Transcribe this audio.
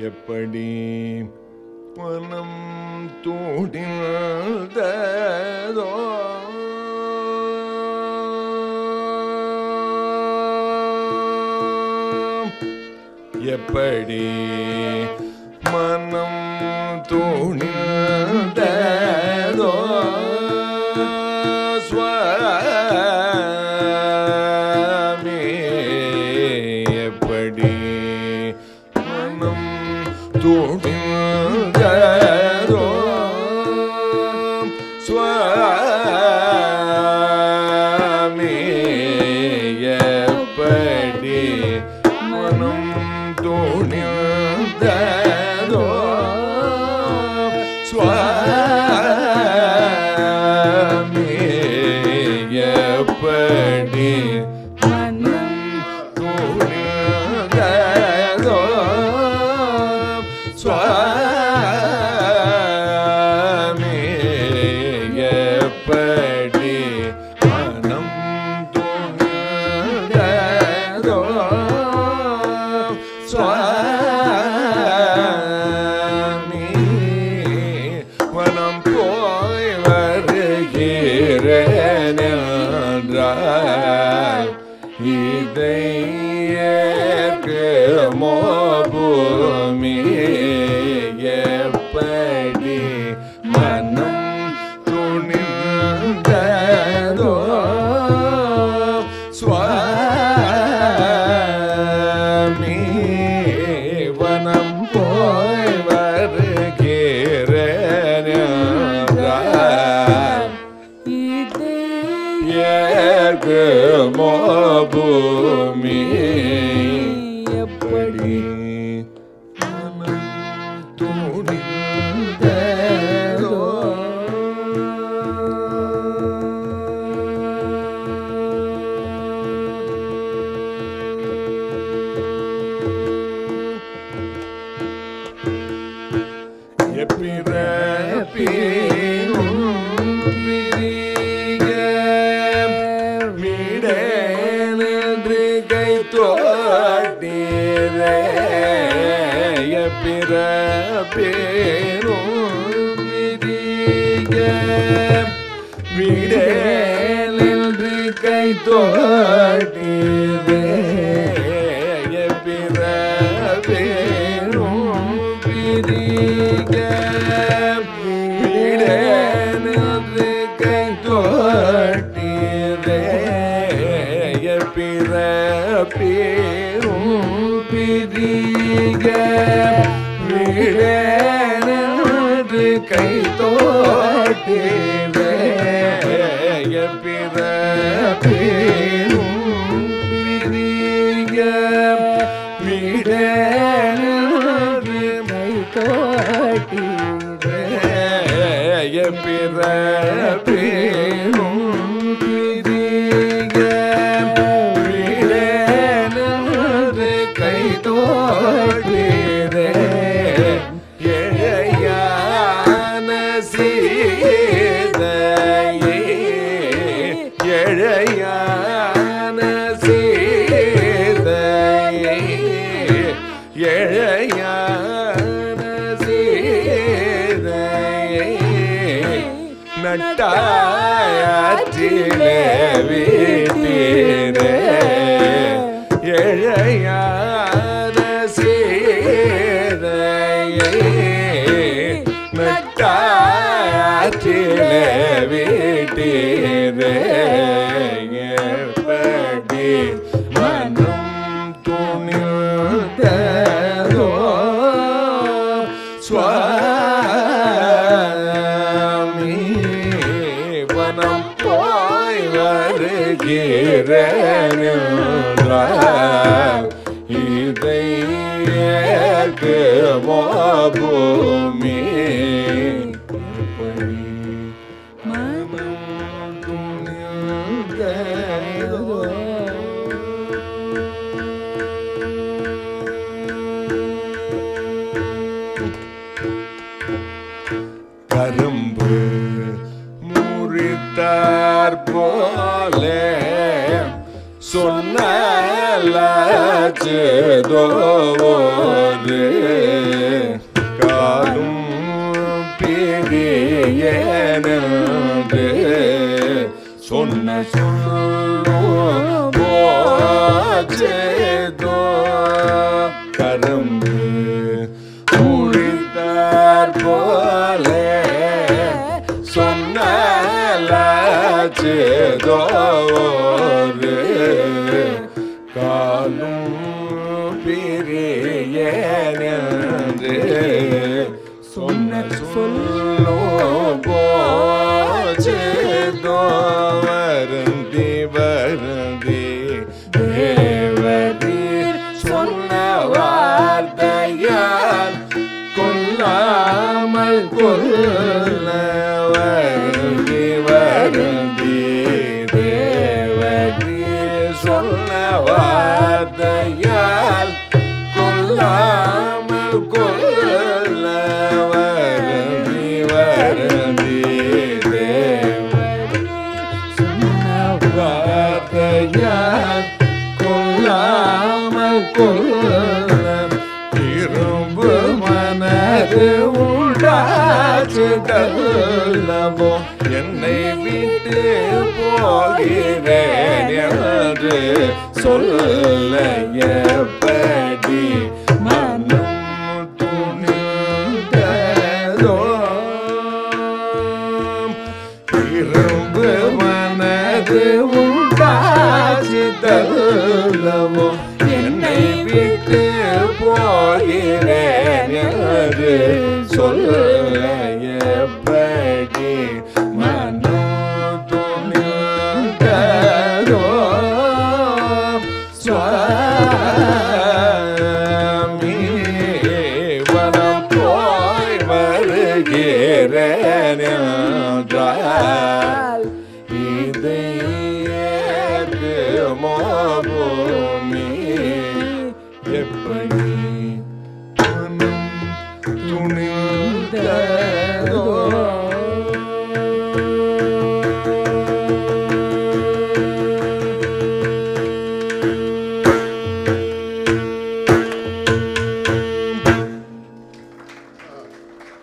எப்படி மனம் தூடினதோ எப்படி மனம் தூணிந்ததோ சுவாமி எப்படி தூணிந்ததோ இதை ஏற்குமோ பூமி எப்படி மனம் துணிந்ததோ ஏற்குமோ பூமி எப்படி பிரிய கை தோட்டி கை தோட்டீரே பிறப்பேரும் பிரிக விடேனென்று கை தோட்டீரே பிறப்பேரும் நட்டாயாற்றிலே வீட்டீரே எழையான சீதையே ஏற்குமோ பூமி காச்சுதோவோது காலும் பிரியனது. சொன்ன சொல்லோ போச்சேதோ கரும்பு புரித்தார் போல. சொன்னலாச்சேதோ God. காலும் பிரியனென்று சொன்ன சொல்லோ போச்சேதோ வருந்தி வருந்தி தேவரீர் சொன்ன வார்த்தையால் கொல்லாமல் கொல்ல வருந்தி வருந்தி தேவரீர் சொன்ன கொல்லாமல் கொல்ல இரும்பு மனது உண்டாச்சு தள்ளவோ. என்னை விட்டு போகிறேன் என்று சொல்ல எப்படி மனம் துணிந்ததோ? இரும்பு மனது Ideia de amor